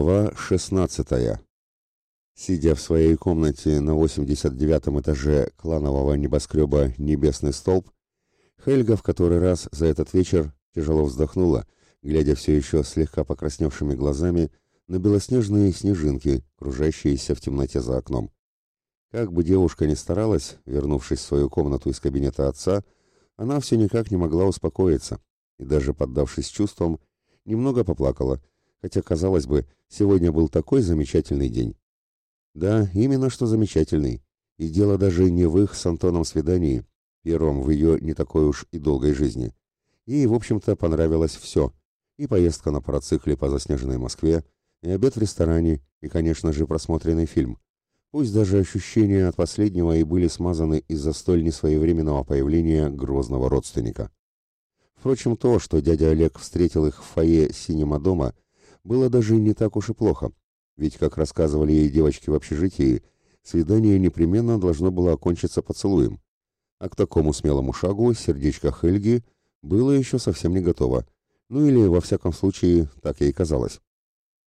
Глава 16. Сидя в своей комнате на 89 этаже кланового небоскреба «Небесный столб», Хельга в который раз за этот вечер тяжело вздохнула, глядя все еще слегка покрасневшими глазами на белоснежные снежинки, кружащиеся в темноте за окном. Как бы девушка ни старалась, вернувшись в свою комнату из кабинета отца, она все никак не могла успокоиться и даже поддавшись чувствам, немного поплакала – хотя, казалось бы, сегодня был такой замечательный день. Да, именно что замечательный. И дело даже не в их с Антоном свидании, первом в ее не такой уж и долгой жизни. Ей, в общем-то, понравилось все. И поездка на парацикле по заснеженной Москве, и обед в ресторане, и, конечно же, просмотренный фильм. Пусть даже ощущения от последнего и были смазаны из-за столь несвоевременного появления грозного родственника. Впрочем, то, что дядя Олег встретил их в фойе синема дома – было даже не так уж и плохо, ведь, как рассказывали ей девочки в общежитии, свидание непременно должно было окончиться поцелуем. А к такому смелому шагу сердечко Хельги было еще совсем не готово, ну или, во всяком случае, так ей казалось.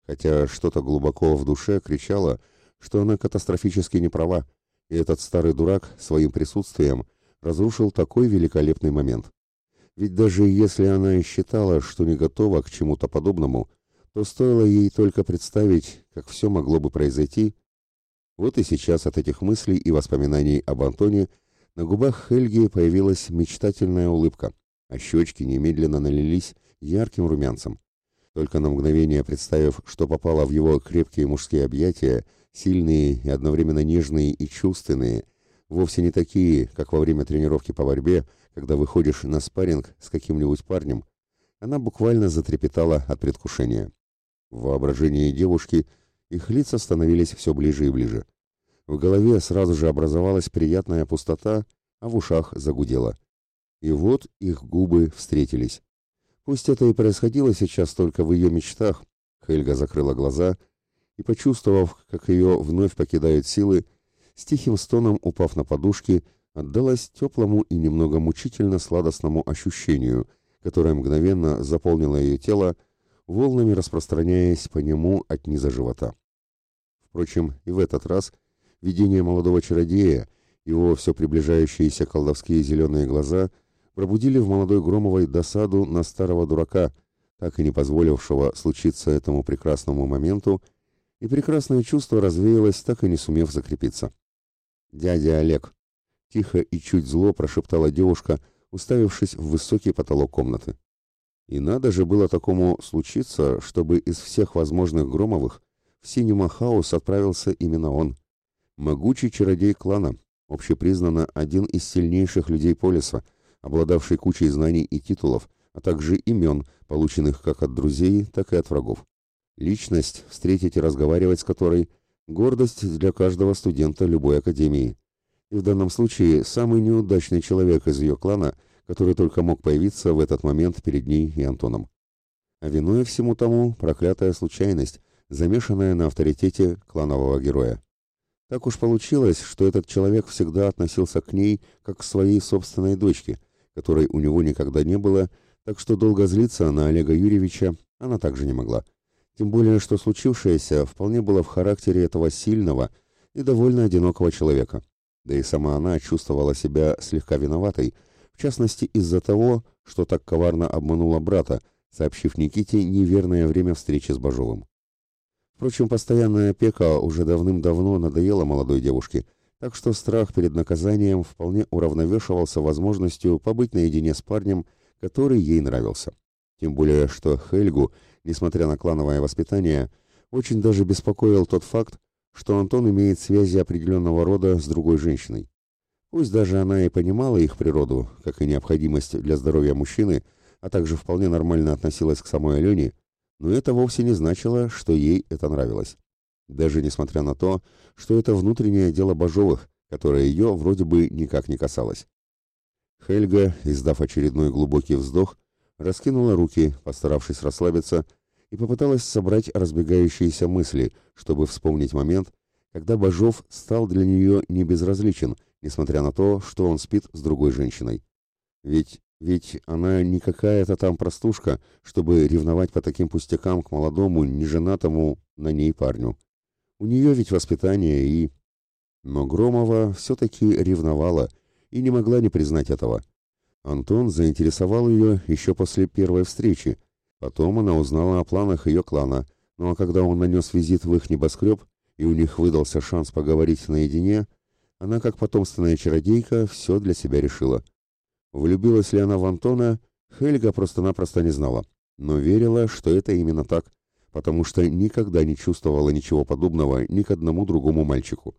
Хотя что-то глубоко в душе кричало, что она катастрофически не права, и этот старый дурак своим присутствием разрушил такой великолепный момент. Ведь даже если она и считала, что не готова к чему-то подобному, то стоило ей только представить, как все могло бы произойти. Вот и сейчас от этих мыслей и воспоминаний об Антоне на губах Хельги появилась мечтательная улыбка, а щечки немедленно налились ярким румянцем. Только на мгновение представив, что попало в его крепкие мужские объятия, сильные и одновременно нежные и чувственные, вовсе не такие, как во время тренировки по борьбе, когда выходишь на спарринг с каким-нибудь парнем, она буквально затрепетала от предвкушения. В воображении девушки их лица становились все ближе и ближе. В голове сразу же образовалась приятная пустота, а в ушах загудело. И вот их губы встретились. Пусть это и происходило сейчас только в ее мечтах, Хельга закрыла глаза и, почувствовав, как ее вновь покидают силы, с тихим стоном упав на подушки, отдалась теплому и немного мучительно сладостному ощущению, которое мгновенно заполнило ее тело, волнами распространяясь по нему от низа живота. Впрочем, и в этот раз видение молодого чародея, его все приближающиеся колдовские зеленые глаза пробудили в молодой Громовой досаду на старого дурака, так и не позволившего случиться этому прекрасному моменту, и прекрасное чувство развеялось, так и не сумев закрепиться. «Дядя Олег!» — тихо и чуть зло прошептала девушка, уставившись в высокий потолок комнаты. И надо же было такому случиться, чтобы из всех возможных Громовых в Синема Хаус отправился именно он. Могучий чародей клана, общепризнанно один из сильнейших людей Полиса, обладавший кучей знаний и титулов, а также имен, полученных как от друзей, так и от врагов. Личность, встретить и разговаривать с которой – гордость для каждого студента любой академии. И в данном случае самый неудачный человек из ее клана – который только мог появиться в этот момент перед ней и Антоном. А виной всему тому проклятая случайность, замешанная на авторитете кланового героя. Так уж получилось, что этот человек всегда относился к ней как к своей собственной дочке, которой у него никогда не было, так что долго злиться на Олега Юрьевича она также не могла. Тем более, что случившееся вполне было в характере этого сильного и довольно одинокого человека. Да и сама она чувствовала себя слегка виноватой, в частности из-за того, что так коварно обманула брата, сообщив Никите неверное время встречи с Бажовым. Впрочем, постоянная опека уже давным-давно надоела молодой девушке, так что страх перед наказанием вполне уравновешивался возможностью побыть наедине с парнем, который ей нравился. Тем более, что Хельгу, несмотря на клановое воспитание, очень даже беспокоил тот факт, что Антон имеет связи определенного рода с другой женщиной. Пусть даже она и понимала их природу, как и необходимость для здоровья мужчины, а также вполне нормально относилась к самой Алене, но это вовсе не значило, что ей это нравилось. Даже несмотря на то, что это внутреннее дело Бажовых, которое ее вроде бы никак не касалось. Хельга, издав очередной глубокий вздох, раскинула руки, постаравшись расслабиться, и попыталась собрать разбегающиеся мысли, чтобы вспомнить момент, когда Бажов стал для нее не безразличен несмотря на то, что он спит с другой женщиной. Ведь Ведь она не какая-то там простушка, чтобы ревновать по таким пустякам к молодому, неженатому на ней парню. У нее ведь воспитание и... Но Громова все-таки ревновала и не могла не признать этого. Антон заинтересовал ее еще после первой встречи. Потом она узнала о планах ее клана, ну а когда он нанес визит в их небоскреб, и у них выдался шанс поговорить наедине, она, как потомственная чародейка, все для себя решила. Влюбилась ли она в Антона, Хельга просто-напросто не знала, но верила, что это именно так, потому что никогда не чувствовала ничего подобного ни к одному другому мальчику.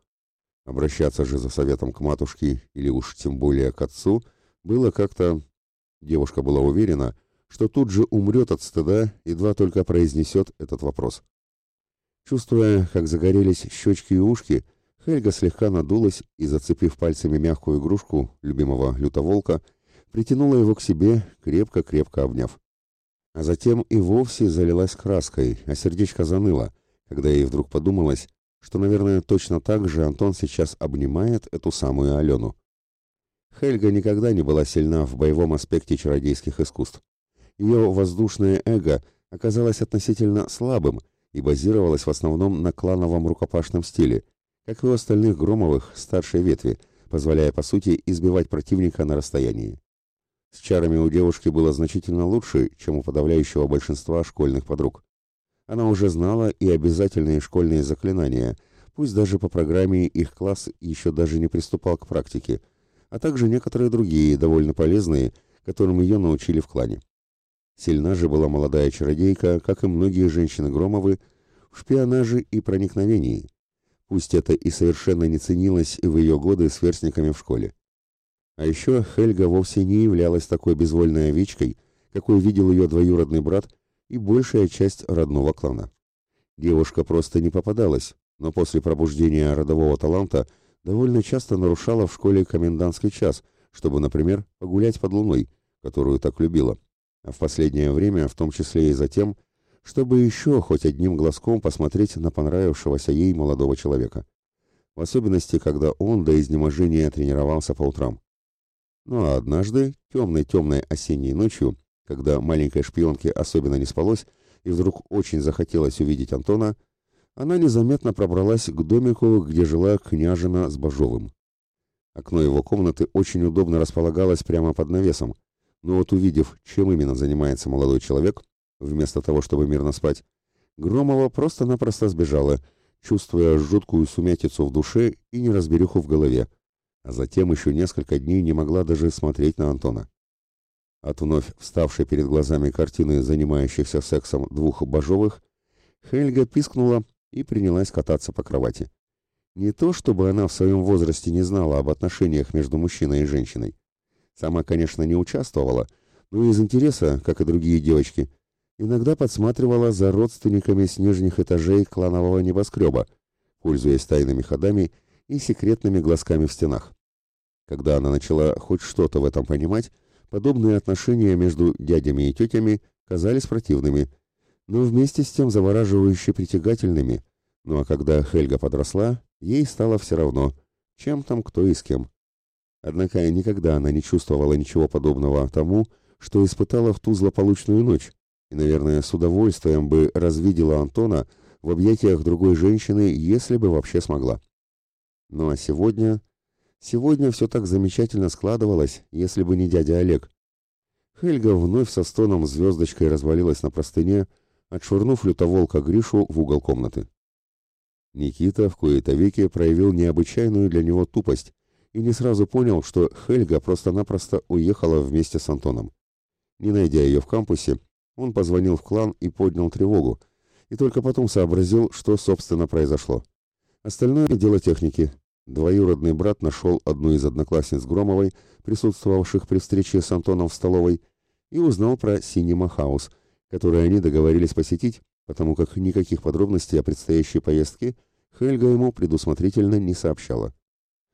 Обращаться же за советом к матушке или уж тем более к отцу было как-то... Девушка была уверена, что тут же умрет от стыда, едва только произнесет этот вопрос. Чувствуя, как загорелись щечки и ушки, Хельга слегка надулась и, зацепив пальцами мягкую игрушку любимого лютоволка, притянула его к себе, крепко-крепко обняв. А затем и вовсе залилась краской, а сердечко заныло, когда ей вдруг подумалось, что, наверное, точно так же Антон сейчас обнимает эту самую Алену. Хельга никогда не была сильна в боевом аспекте чародейских искусств. Ее воздушное эго оказалось относительно слабым и базировалось в основном на клановом рукопашном стиле, как и у остальных Громовых старшей ветви, позволяя, по сути, избивать противника на расстоянии. С чарами у девушки было значительно лучше, чем у подавляющего большинства школьных подруг. Она уже знала и обязательные школьные заклинания, пусть даже по программе их класс еще даже не приступал к практике, а также некоторые другие, довольно полезные, которым ее научили в клане. Сильна же была молодая чародейка, как и многие женщины Громовы, в шпионаже и проникновении. Пусть это и совершенно не ценилось в ее годы сверстниками в школе. А еще Хельга вовсе не являлась такой безвольной овечкой, какой видел ее двоюродный брат и большая часть родного клана. Девушка просто не попадалась, но после пробуждения родового таланта довольно часто нарушала в школе комендантский час, чтобы, например, погулять под луной, которую так любила, а в последнее время в том числе и за тем, чтобы еще хоть одним глазком посмотреть на понравившегося ей молодого человека. В особенности, когда он до изнеможения тренировался по утрам. Ну а однажды, темной-темной осенней ночью, когда маленькой шпионке особенно не спалось, и вдруг очень захотелось увидеть Антона, она незаметно пробралась к домику, где жила княжина с Бажовым. Окно его комнаты очень удобно располагалось прямо под навесом, но вот увидев, чем именно занимается молодой человек, вместо того, чтобы мирно спать, Громова просто-напросто сбежала, чувствуя жуткую сумятицу в душе и неразбериху в голове, а затем еще несколько дней не могла даже смотреть на Антона. От вновь вставшей перед глазами картины занимающихся сексом двух Бажовых, Хельга пискнула и принялась кататься по кровати. Не то, чтобы она в своем возрасте не знала об отношениях между мужчиной и женщиной. Сама, конечно, не участвовала, но из интереса, как и другие девочки, иногда подсматривала за родственниками с нижних этажей кланового небоскреба, пользуясь тайными ходами и секретными глазками в стенах. Когда она начала хоть что-то в этом понимать, подобные отношения между дядями и тетями казались противными, но вместе с тем завораживающе притягательными. Ну а когда Хельга подросла, ей стало все равно, чем там кто и с кем. Однако никогда она не чувствовала ничего подобного тому, что испытала в ту злополучную ночь, и, наверное, с удовольствием бы развидела Антона в объятиях другой женщины, если бы вообще смогла. Ну а сегодня... Сегодня все так замечательно складывалось, если бы не дядя Олег. Хельга вновь со стоном звездочкой развалилась на простыне, отшвырнув лютоволка Гришу в угол комнаты. Никита в кои-то веки проявил необычайную для него тупость и не сразу понял, что Хельга просто-напросто уехала вместе с Антоном. Не найдя ее в кампусе, он позвонил в клан и поднял тревогу, и только потом сообразил, что, собственно, произошло. Остальное дело техники. Двоюродный брат нашел одну из одноклассниц Громовой, присутствовавших при встрече с Антоном в столовой, и узнал про Синема Хаус, который они договорились посетить, потому как никаких подробностей о предстоящей поездке Хельга ему предусмотрительно не сообщала.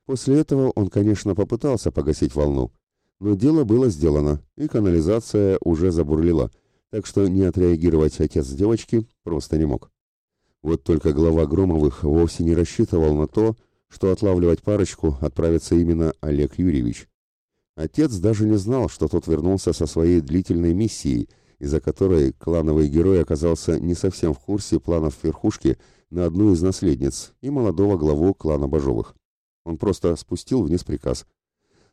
После этого он, конечно, попытался погасить волну, но дело было сделано, и канализация уже забурлила, так что не отреагировать отец девочки просто не мог. Вот только глава Громовых вовсе не рассчитывал на то, что отлавливать парочку отправится именно Олег Юрьевич. Отец даже не знал, что тот вернулся со своей длительной миссией, из-за которой клановый герой оказался не совсем в курсе планов верхушки на одну из наследниц и молодого главу клана Бажовых. Он просто спустил вниз приказ.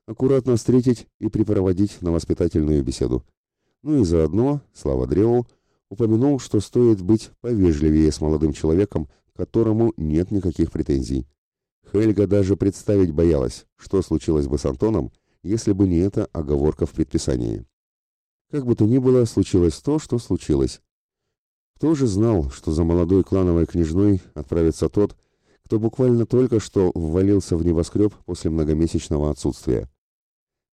Аккуратно встретить и припроводить на воспитательную беседу. Ну и заодно, слава древу, упомянул, что стоит быть повежливее с молодым человеком, которому нет никаких претензий. Хельга даже представить боялась, что случилось бы с Антоном, если бы не эта оговорка в предписании. Как бы то ни было, случилось то, что случилось. Кто же знал, что за молодой клановой княжной отправится тот, кто буквально только что ввалился в небоскреб после многомесячного отсутствия?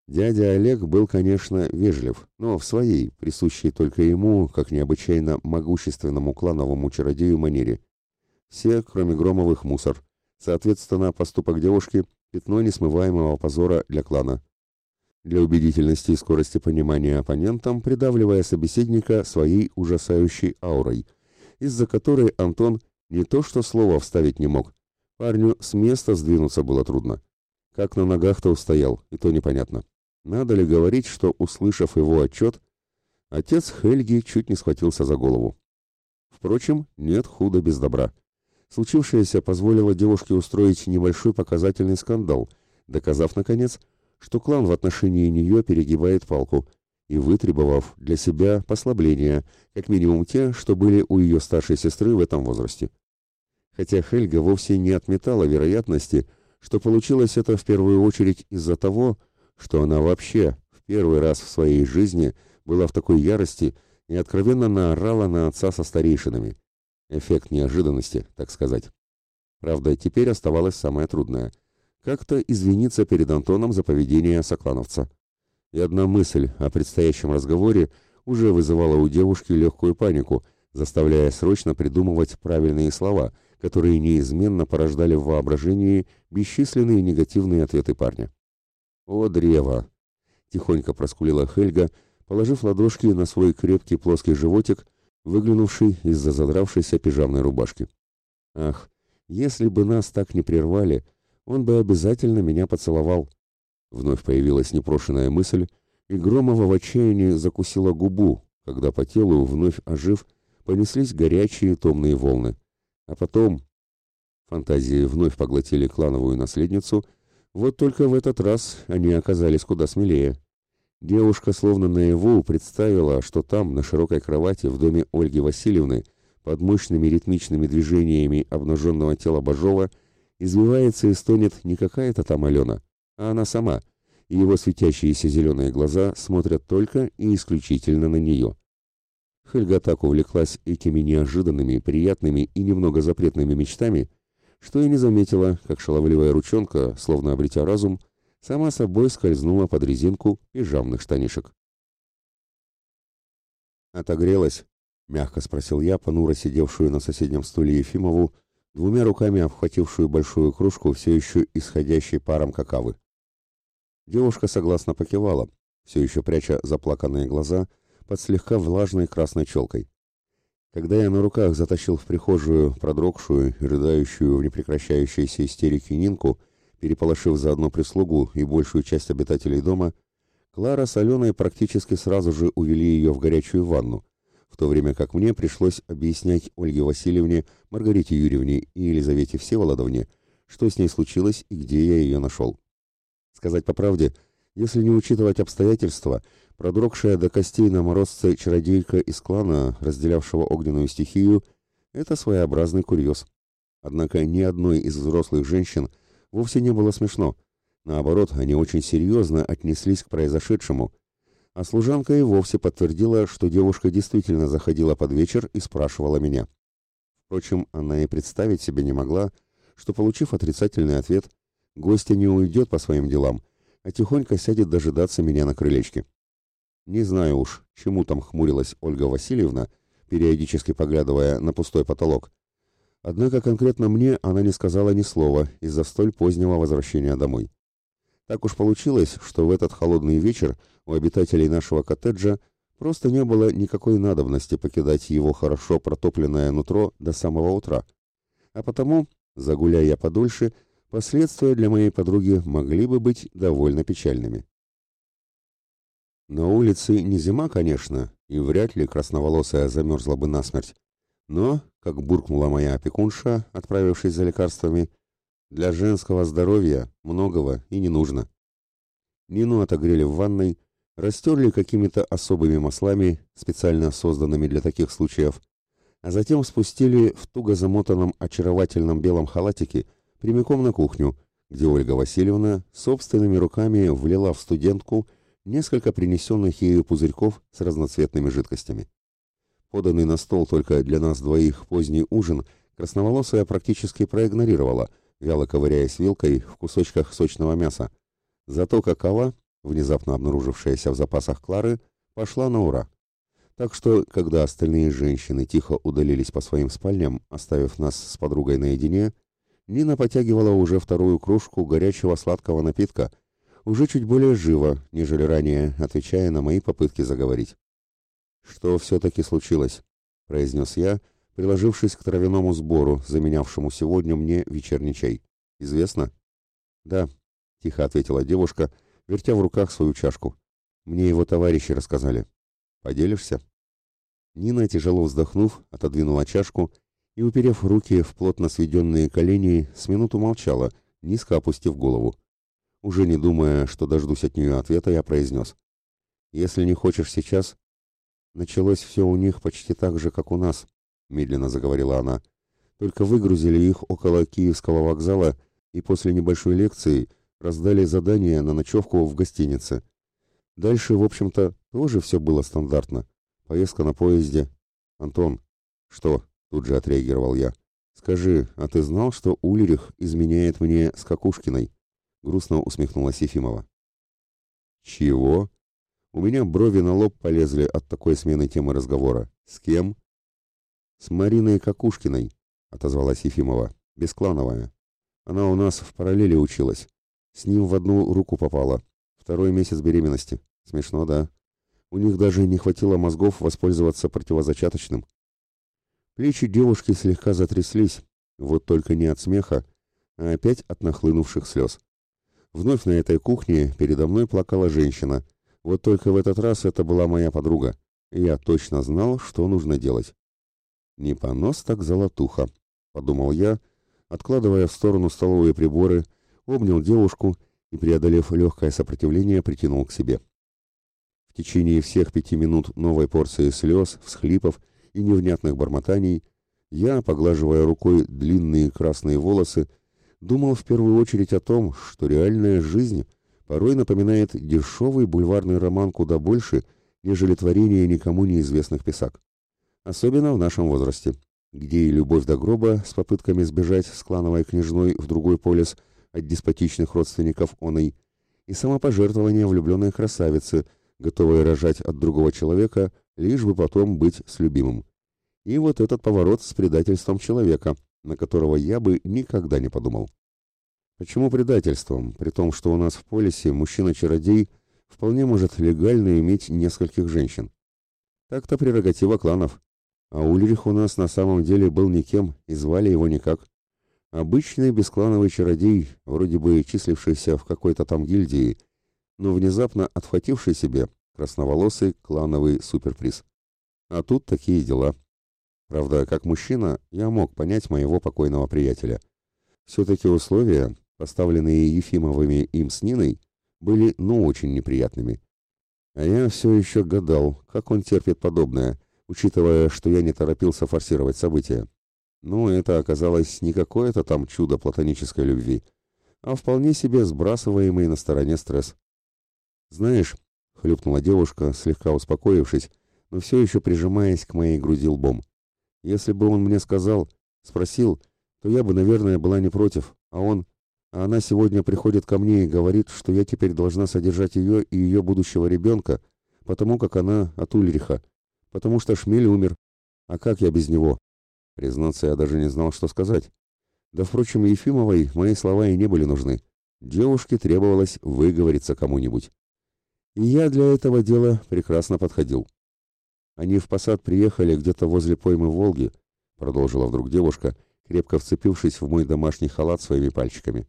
Дядя Олег был, конечно, вежлив, но в своей, присущей только ему, как необычайно могущественному клановому чародею манере. Все, кроме Громовых, мусор. Соответственно, поступок девушки – пятно несмываемого позора для клана. Для убедительности и скорости понимания оппонентам, придавливая собеседника своей ужасающей аурой, из-за которой Антон не то что слово вставить не мог, парню с места сдвинуться было трудно. Как на ногах-то устоял, и то непонятно. Надо ли говорить, что, услышав его отчет, отец Хельги чуть не схватился за голову. Впрочем, нет худа без добра. Случившееся позволило девушке устроить небольшой показательный скандал, доказав, наконец, что клан в отношении нее перегибает палку, и вытребовав для себя послабления, как минимум те, что были у ее старшей сестры в этом возрасте. Хотя Хельга вовсе не отметала вероятности, что получилось это в первую очередь из-за того, что она вообще в первый раз в своей жизни была в такой ярости и откровенно наорала на отца со старейшинами. Эффект неожиданности, так сказать. Правда, теперь оставалось самое трудное – как-то извиниться перед Антоном за поведение соклановца. И одна мысль о предстоящем разговоре уже вызывала у девушки легкую панику, заставляя срочно придумывать правильные слова, которые неизменно порождали в воображении бесчисленные негативные ответы парня. «О, древо!» — тихонько проскулила Хельга, положив ладошки на свой крепкий плоский животик, выглянувший из-за задравшейся пижамной рубашки. «Ах, если бы нас так не прервали, он бы обязательно меня поцеловал». Вновь появилась непрошенная мысль, и Громова в отчаянии закусила губу, когда по телу, вновь ожив, понеслись горячие томные волны. А потом... Фантазии вновь поглотили клановую наследницу — вот только в этот раз они оказались куда смелее. Девушка словно наяву представила, что там, на широкой кровати в доме Ольги Васильевны, под мощными ритмичными движениями обнаженного тела Бажова, извивается и стонет не какая-то там Алена, а она сама, и его светящиеся зеленые глаза смотрят только и исключительно на нее. Хельга так увлеклась этими неожиданными, приятными и немного запретными мечтами, что и не заметила, как шаловливая ручонка, словно обретя разум, сама собой скользнула под резинку пижамных штанишек. «Отогрелась?» — мягко спросил я, понуро сидевшую на соседнем стуле Ефимову, двумя руками обхватившую большую кружку, все еще исходящей паром какавы. Девушка согласно покивала, все еще пряча заплаканные глаза под слегка влажной красной челкой. Когда я на руках затащил в прихожую продрогшую и рыдающую в непрекращающейся истерике Нинку, переполошив заодно прислугу и большую часть обитателей дома, Клара с Аленой практически сразу же увели ее в горячую ванну, в то время как мне пришлось объяснять Ольге Васильевне, Маргарите Юрьевне и Елизавете Всеволодовне, что с ней случилось и где я ее нашел. Сказать по правде, если не учитывать обстоятельства, Продрогшая до костей на морозце чародейка из клана, разделявшего огненную стихию, это своеобразный курьез. Однако ни одной из взрослых женщин вовсе не было смешно. Наоборот, они очень серьезно отнеслись к произошедшему, а служанка и вовсе подтвердила, что девушка действительно заходила под вечер и спрашивала меня. Впрочем, она и представить себе не могла, что, получив отрицательный ответ, гостья не уйдет по своим делам, а тихонько сядет дожидаться меня на крылечке. Не знаю уж, чему там хмурилась Ольга Васильевна, периодически поглядывая на пустой потолок. Однако конкретно мне она не сказала ни слова из-за столь позднего возвращения домой. Так уж получилось, что в этот холодный вечер у обитателей нашего коттеджа просто не было никакой надобности покидать его хорошо протопленное нутро до самого утра. А потому, загуляя подольше, последствия для моей подруги могли бы быть довольно печальными. На улице не зима, конечно, и вряд ли красноволосая замерзла бы насмерть. Но, как буркнула моя опекунша, отправившись за лекарствами, для женского здоровья многого и не нужно. Нину отогрели в ванной, растерли какими-то особыми маслами, специально созданными для таких случаев, а затем спустили в туго замотанном очаровательном белом халатике прямиком на кухню, где Ольга Васильевна собственными руками влила в студентку несколько принесенных ею пузырьков с разноцветными жидкостями. Поданный на стол только для нас двоих поздний ужин красноволосая практически проигнорировала, вяло ковыряясь вилкой в кусочках сочного мяса. Зато какова, внезапно обнаружившаяся в запасах Клары, пошла на ура. Так что, когда остальные женщины тихо удалились по своим спальням, оставив нас с подругой наедине, Нина потягивала уже вторую кружку горячего сладкого напитка, уже чуть более живо, нежели ранее, отвечая на мои попытки заговорить. «Что все-таки случилось?» — произнес я, приложившись к травяному сбору, заменявшему сегодня мне вечерний чай. «Известно?» «Да», — тихо ответила девушка, вертя в руках свою чашку. «Мне его товарищи рассказали. Поделишься?» Нина, тяжело вздохнув, отодвинула чашку и, уперев руки в плотно сведенные колени, с минуту молчала, низко опустив голову. Уже не думая, что дождусь от нее ответа, я произнес. «Если не хочешь сейчас...» «Началось все у них почти так же, как у нас», — медленно заговорила она. «Только выгрузили их около Киевского вокзала и после небольшой лекции раздали задание на ночевку в гостинице. Дальше, в общем-то, тоже все было стандартно. Поездка на поезде. Антон, что?» Тут же отреагировал я. «Скажи, а ты знал, что Ульрих изменяет мне с Какушкиной?» Грустно усмехнулась Ефимова. «Чего?» У меня брови на лоб полезли от такой смены темы разговора. «С кем?» «С Мариной Какушкиной», — отозвалась Ефимова. «Бесклановая. Она у нас в параллели училась. С ним в одну руку попала. Второй месяц беременности. Смешно, да? У них даже не хватило мозгов воспользоваться противозачаточным. Плечи девушки слегка затряслись, вот только не от смеха, а опять от нахлынувших слез. Вновь на этой кухне передо мной плакала женщина. Вот только в этот раз это была моя подруга, я точно знал, что нужно делать. «Не понос, так золотуха», — подумал я, откладывая в сторону столовые приборы, обнял девушку и, преодолев легкое сопротивление, притянул к себе. В течение всех пяти минут новой порции слез, всхлипов и невнятных бормотаний, я, поглаживая рукой длинные красные волосы, думал в первую очередь о том, что реальная жизнь порой напоминает дешевый бульварный роман куда больше, нежели творение никому неизвестных писак. Особенно в нашем возрасте, где и любовь до гроба с попытками сбежать с клановой княжной в другой полис от деспотичных родственников оной, и самопожертвование влюбленной красавицы, готовой рожать от другого человека лишь бы потом быть с любимым. И вот этот поворот с предательством человека, на которого я бы никогда не подумал. Почему предательством, при том, что у нас в полисе мужчина-чародей вполне может легально иметь нескольких женщин? Так-то прерогатива кланов. А Ульрих у нас на самом деле был никем, и звали его никак. Обычный бесклановый чародей, вроде бы числившийся в какой-то там гильдии, но внезапно отхвативший себе красноволосый клановый суперприз. А тут такие дела. Правда, как мужчина, я мог понять моего покойного приятеля. Все-таки условия, поставленные Ефимовыми им с Ниной, были ну очень неприятными. А я все еще гадал, как он терпит подобное, учитывая, что я не торопился форсировать события. Ну, это оказалось не какое-то там чудо платонической любви, а вполне себе сбрасываемый на стороне стресс. «Знаешь, — хлюпнула девушка, слегка успокоившись, но все еще прижимаясь к моей груди лбом. «Если бы он мне сказал, спросил, то я бы, наверное, была не против, а он... А она сегодня приходит ко мне и говорит, что я теперь должна содержать ее и ее будущего ребенка, потому как она от Ульриха, потому что Шмель умер. А как я без него?» Признаться, я даже не знал, что сказать. Да, впрочем, Ефимовой мои слова и не были нужны. Девушке требовалось выговориться кому-нибудь. И я для этого дела прекрасно подходил. Они в посад приехали где-то возле поймы Волги, продолжила вдруг девушка, крепко вцепившись в мой домашний халат своими пальчиками.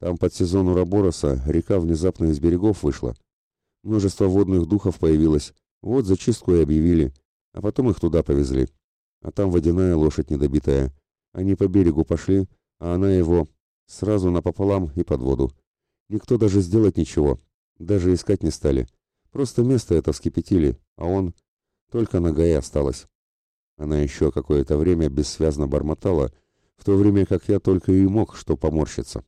Там под сезон Урабороса река внезапно из берегов вышла. Множество водных духов появилось. Вот зачистку и объявили. А потом их туда повезли. А там водяная лошадь недобитая. Они по берегу пошли, а она его сразу напополам и под воду. Никто даже сделать ничего. Даже искать не стали. Просто место это вскипятили, а он... Только нога и осталась. Она еще какое-то время бессвязно бормотала, в то время как я только и мог что поморщиться.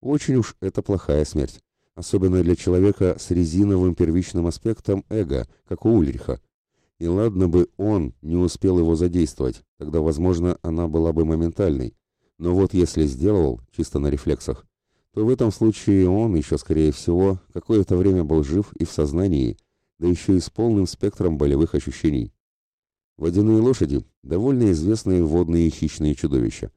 Очень уж это плохая смерть, особенно для человека с резиновым первичным аспектом эго, как у Ульриха. И ладно бы он не успел его задействовать, тогда, возможно, она была бы моментальной. Но вот если сделал, чисто на рефлексах, то в этом случае он еще, скорее всего, какое-то время был жив и в сознании, да еще и с полным спектром болевых ощущений. Водяные лошади – довольно известные водные хищные чудовища.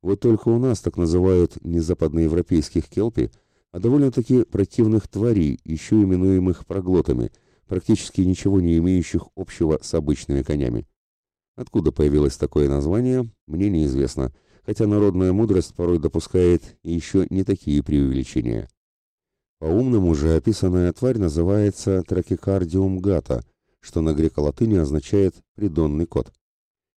Вот только у нас так называют не западноевропейских келпи, а довольно-таки противных тварей, еще именуемых проглотами, практически ничего не имеющих общего с обычными конями. Откуда появилось такое название, мне неизвестно – хотя народная мудрость порой допускает еще не такие преувеличения. По-умному же описанная тварь называется тракикардиум гата, что на греко-латыни означает «придонный кот».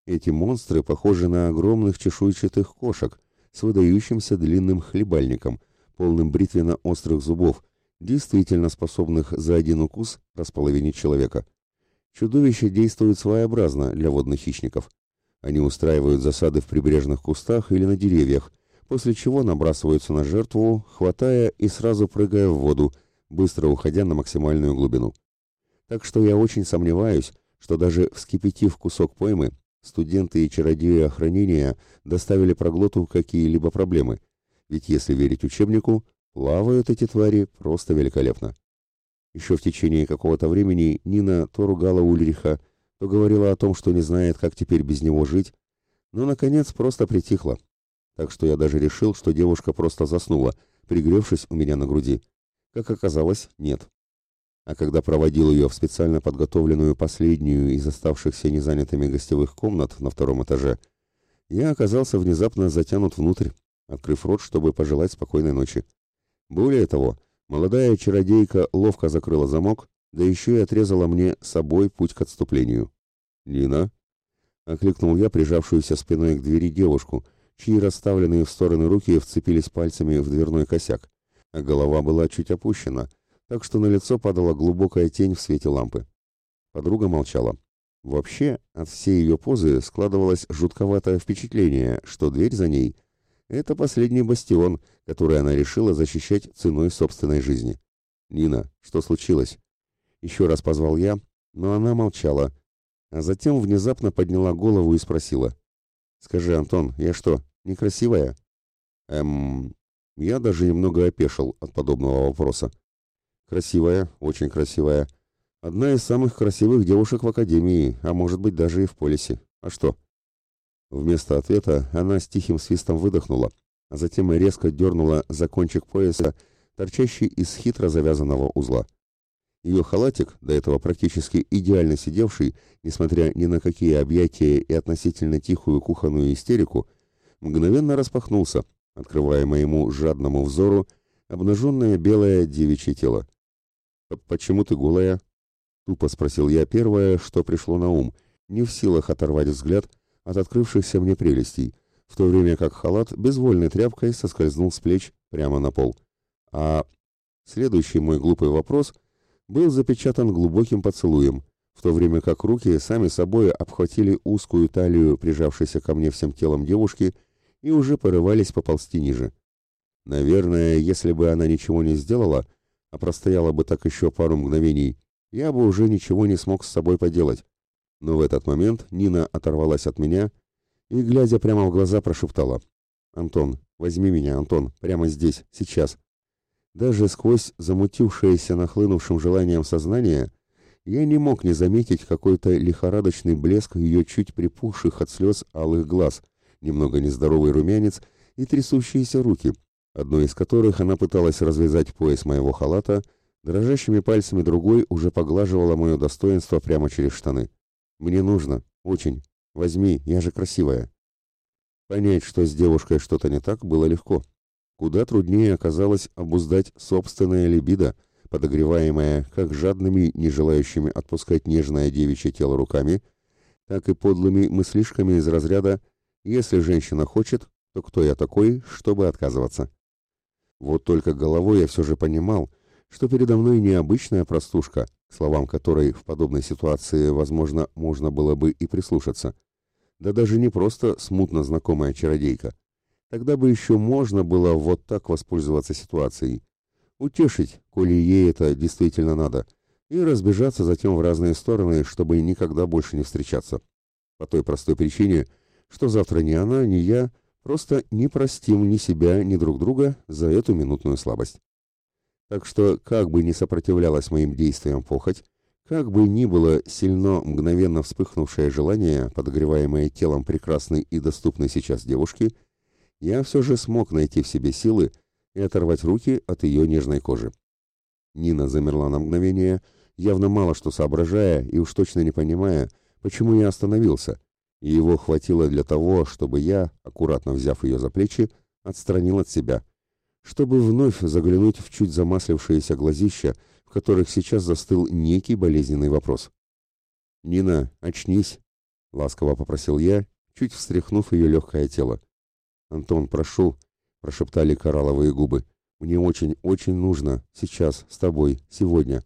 Эти монстры похожи на огромных чешуйчатых кошек с выдающимся длинным хлебальником, полным бритвенно-острых зубов, действительно способных за один укус располовинить человека. Чудовище действует своеобразно для водных хищников. Они устраивают засады в прибрежных кустах или на деревьях, после чего набрасываются на жертву, хватая и сразу прыгая в воду, быстро уходя на максимальную глубину. Так что я очень сомневаюсь, что даже вскипятив кусок поймы, студенты и чародеи охранения доставили проглоту какие-либо проблемы, ведь если верить учебнику, плавают эти твари просто великолепно. Еще в течение какого-то времени Нина то ругала Ульриха, то говорила о том, что не знает, как теперь без него жить, но, наконец, просто притихла. Так что я даже решил, что девушка просто заснула, пригревшись у меня на груди. Как оказалось, нет. А когда проводил ее в специально подготовленную последнюю из оставшихся незанятыми гостевых комнат на втором этаже, я оказался внезапно затянут внутрь, открыв рот, чтобы пожелать спокойной ночи. Более того, молодая чародейка ловко закрыла замок, да еще и отрезала мне собой путь к отступлению. «Нина?» — окликнул я прижавшуюся спиной к двери девушку, чьи расставленные в стороны руки вцепились пальцами в дверной косяк, а голова была чуть опущена, так что на лицо падала глубокая тень в свете лампы. Подруга молчала. Вообще, от всей ее позы складывалось жутковатое впечатление, что дверь за ней — это последний бастион, который она решила защищать ценой собственной жизни. «Нина, что случилось?» Еще раз позвал я, но она молчала, а затем внезапно подняла голову и спросила. «Скажи, Антон, я что, некрасивая?» «Эм...» Я даже немного опешил от подобного вопроса. «Красивая, очень красивая. Одна из самых красивых девушек в Академии, а может быть даже и в Полисе. А что?» Вместо ответа она с тихим свистом выдохнула, а затем резко дернула за кончик пояса, торчащий из хитро завязанного узла. Ее халатик, до этого практически идеально сидевший, несмотря ни на какие объятия и относительно тихую кухонную истерику, мгновенно распахнулся, открывая моему жадному взору обнаженное белое девичье тело. «Почему ты голая?» — тупо спросил я первое, что пришло на ум, не в силах оторвать взгляд от открывшихся мне прелестей, в то время как халат безвольной тряпкой соскользнул с плеч прямо на пол. А следующий мой глупый вопрос — был запечатан глубоким поцелуем, в то время как руки сами собой обхватили узкую талию, прижавшейся ко мне всем телом девушки, и уже порывались поползти ниже. Наверное, если бы она ничего не сделала, а простояла бы так еще пару мгновений, я бы уже ничего не смог с собой поделать. Но в этот момент Нина оторвалась от меня и, глядя прямо в глаза, прошептала. «Антон, возьми меня, Антон, прямо здесь, сейчас. Даже сквозь замутившееся нахлынувшим желанием сознание, я не мог не заметить какой-то лихорадочный блеск ее чуть припухших от слез алых глаз, немного нездоровый румянец и трясущиеся руки, одной из которых она пыталась развязать пояс моего халата, дрожащими пальцами другой уже поглаживала мое достоинство прямо через штаны. «Мне нужно. Очень. Возьми, я же красивая». Понять, что с девушкой что-то не так, было легко. Куда труднее оказалось обуздать собственное либидо, подогреваемая как жадными, не желающими отпускать нежное девичье тело руками, так и подлыми мыслишками из разряда «если женщина хочет, то кто я такой, чтобы отказываться?» Вот только головой я все же понимал, что передо мной необычная простушка, к словам которой в подобной ситуации, возможно, можно было бы и прислушаться. Да даже не просто смутно знакомая чародейка. Тогда бы еще можно было вот так воспользоваться ситуацией. Утешить, коли ей это действительно надо, и разбежаться затем в разные стороны, чтобы никогда больше не встречаться. По той простой причине, что завтра ни она, ни я просто не простим ни себя, ни друг друга за эту минутную слабость. Так что, как бы ни сопротивлялась моим действиям похоть, как бы ни было сильно мгновенно вспыхнувшее желание, подогреваемое телом прекрасной и доступной сейчас девушки, я все же смог найти в себе силы и оторвать руки от ее нежной кожи. Нина замерла на мгновение, явно мало что соображая и уж точно не понимая, почему я остановился, и его хватило для того, чтобы я, аккуратно взяв ее за плечи, отстранил от себя – чтобы вновь заглянуть в чуть замаслившиеся глазища, в которых сейчас застыл некий болезненный вопрос. «Нина, очнись!» — ласково попросил я, чуть встряхнув ее легкое тело. «Антон, прошу!» — прошептали коралловые губы. «Мне очень-очень нужно. Сейчас, с тобой, сегодня».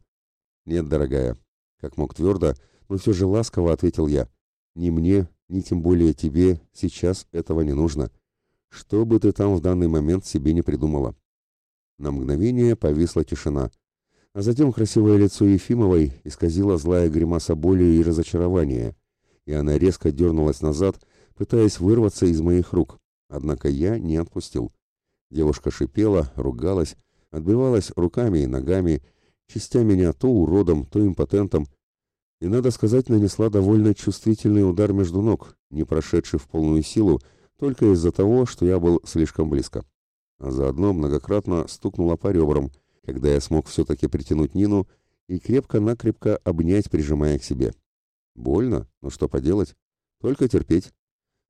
«Нет, дорогая», — как мог твердо, но все же ласково ответил я. «Ни мне, ни тем более тебе сейчас этого не нужно. Что бы ты там в данный момент себе не придумала. На мгновение повисла тишина, а затем красивое лицо Ефимовой исказило злая гримаса боли и разочарования, и она резко дернулась назад, пытаясь вырваться из моих рук, однако я не отпустил. Девушка шипела, ругалась, отбивалась руками и ногами, частя меня то уродом, то импотентом, и, надо сказать, нанесла довольно чувствительный удар между ног, не прошедший в полную силу, только из-за того, что я был слишком близко. А заодно многократно стукнула по ребрам, когда я смог все-таки притянуть Нину и крепко-накрепко обнять, прижимая к себе. Больно, но что поделать? Только терпеть.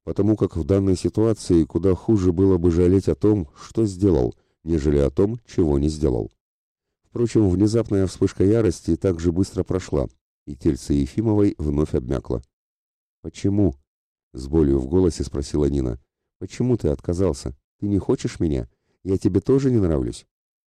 Потому как в данной ситуации куда хуже было бы жалеть о том, что сделал, нежели о том, чего не сделал. Впрочем, внезапная вспышка ярости так же быстро прошла, и тельце Ефимовой вновь обмякло. «Почему?» С болью в голосе спросила Нина. «Почему ты отказался? Ты не хочешь меня? Я тебе тоже не нравлюсь?»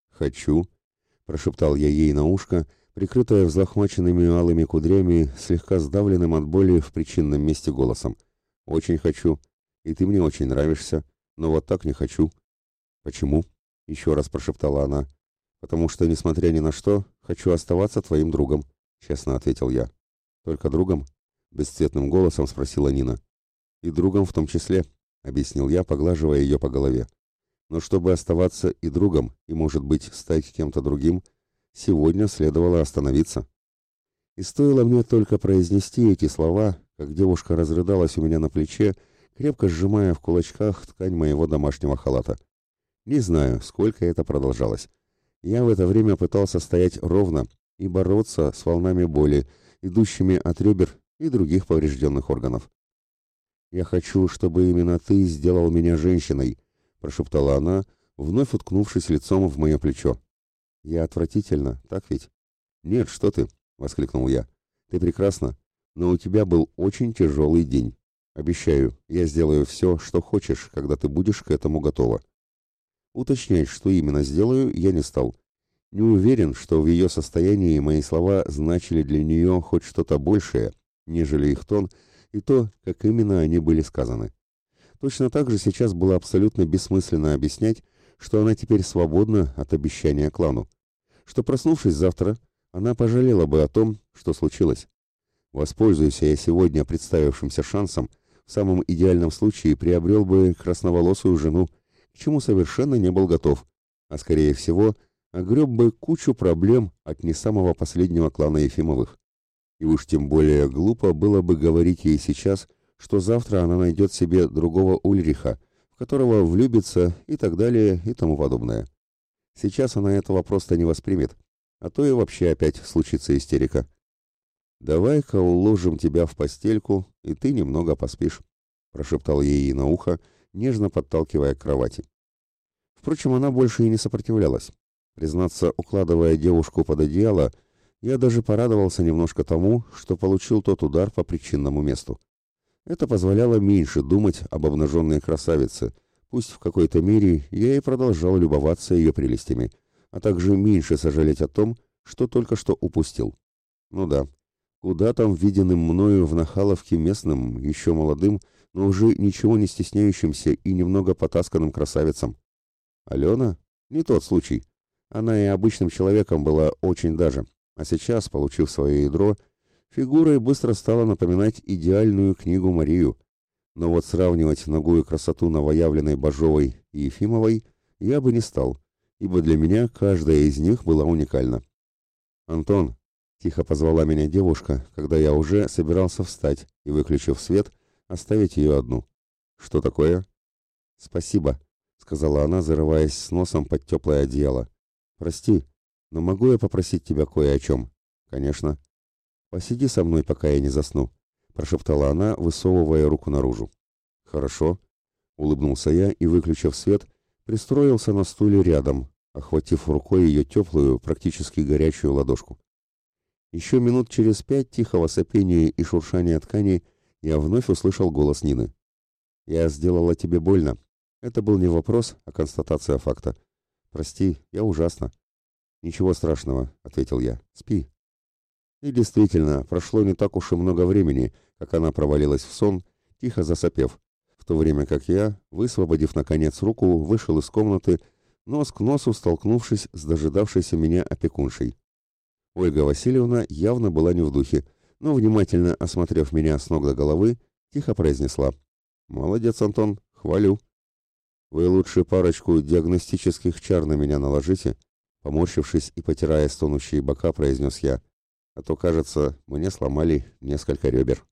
«Хочу», — прошептал я ей на ушко, прикрытая взлохмаченными алыми кудрями, слегка сдавленным от боли в причинном месте голосом. «Очень хочу. И ты мне очень нравишься. Но вот так не хочу». «Почему?» — еще раз прошептала она. «Потому что, несмотря ни на что, хочу оставаться твоим другом», — честно ответил я. «Только другом?» — бесцветным голосом спросила Нина. И другом в том числе, объяснил я, поглаживая ее по голове. Но чтобы оставаться и другом, и, может быть, стать кем-то другим, сегодня следовало остановиться. И стоило мне только произнести эти слова, как девушка разрыдалась у меня на плече, крепко сжимая в кулачках ткань моего домашнего халата. Не знаю, сколько это продолжалось. Я в это время пытался стоять ровно и бороться с волнами боли, идущими от ребер и других поврежденных органов. «Я хочу, чтобы именно ты сделал меня женщиной», — прошептала она, вновь уткнувшись лицом в мое плечо. «Я отвратительно, так ведь?» «Нет, что ты!» — воскликнул я. «Ты прекрасна, но у тебя был очень тяжелый день. Обещаю, я сделаю все, что хочешь, когда ты будешь к этому готова». Уточнять, что именно сделаю, я не стал. Не уверен, что в ее состоянии мои слова значили для нее хоть что-то большее, нежели их тон — и то, как именно они были сказаны. Точно так же сейчас было абсолютно бессмысленно объяснять, что она теперь свободна от обещания клану, что, проснувшись завтра, она пожалела бы о том, что случилось. Воспользуясь я сегодня представившимся шансом, в самом идеальном случае приобрел бы красноволосую жену, к чему совершенно не был готов, а, скорее всего, огреб бы кучу проблем от не самого последнего клана Ефимовых. И уж тем более глупо было бы говорить ей сейчас, что завтра она найдет себе другого Ульриха, в которого влюбится и так далее и тому подобное. Сейчас она этого просто не воспримет, а то и вообще опять случится истерика. «Давай-ка уложим тебя в постельку, и ты немного поспишь», прошептал ей на ухо, нежно подталкивая к кровати. Впрочем, она больше и не сопротивлялась. Признаться, укладывая девушку под одеяло, я даже порадовался немножко тому, что получил тот удар по причинному месту. Это позволяло меньше думать об обнаженной красавице, пусть в какой-то мере я и продолжал любоваться ее прелестями, а также меньше сожалеть о том, что только что упустил. Ну да, куда там виденным мною в Нахаловке местным, еще молодым, но уже ничего не стесняющимся и немного потасканным красавицам. Алена? Не тот случай. Она и обычным человеком была очень даже, а сейчас, получив свое ядро, фигурой быстро стала напоминать идеальную книгу Марию. Но вот сравнивать ногую красоту новоявленной Бажовой и Ефимовой я бы не стал, ибо для меня каждая из них была уникальна. «Антон», — тихо позвала меня девушка, когда я уже собирался встать и, выключив свет, оставить ее одну. «Что такое?» «Спасибо», — сказала она, зарываясь с носом под теплое одеяло. «Прости, но могу я попросить тебя кое о чем?» «Конечно». «Посиди со мной, пока я не засну», — прошептала она, высовывая руку наружу. «Хорошо», — улыбнулся я и, выключив свет, пристроился на стуле рядом, охватив рукой ее теплую, практически горячую ладошку. Еще минут через пять тихого сопения и шуршания ткани я вновь услышал голос Нины. «Я сделала тебе больно. Это был не вопрос, а констатация факта. Прости, я ужасно». «Ничего страшного», — ответил я. «Спи». И действительно, прошло не так уж и много времени, как она провалилась в сон, тихо засопев, в то время как я, высвободив наконец руку, вышел из комнаты, нос к носу столкнувшись с дожидавшейся меня опекуншей. Ольга Васильевна явно была не в духе, но, внимательно осмотрев меня с ног до головы, тихо произнесла. «Молодец, Антон, хвалю». «Вы лучше парочку диагностических чар на меня наложите», поморщившись и потирая стонущие бока, произнес я а то, кажется, мне сломали несколько ребер.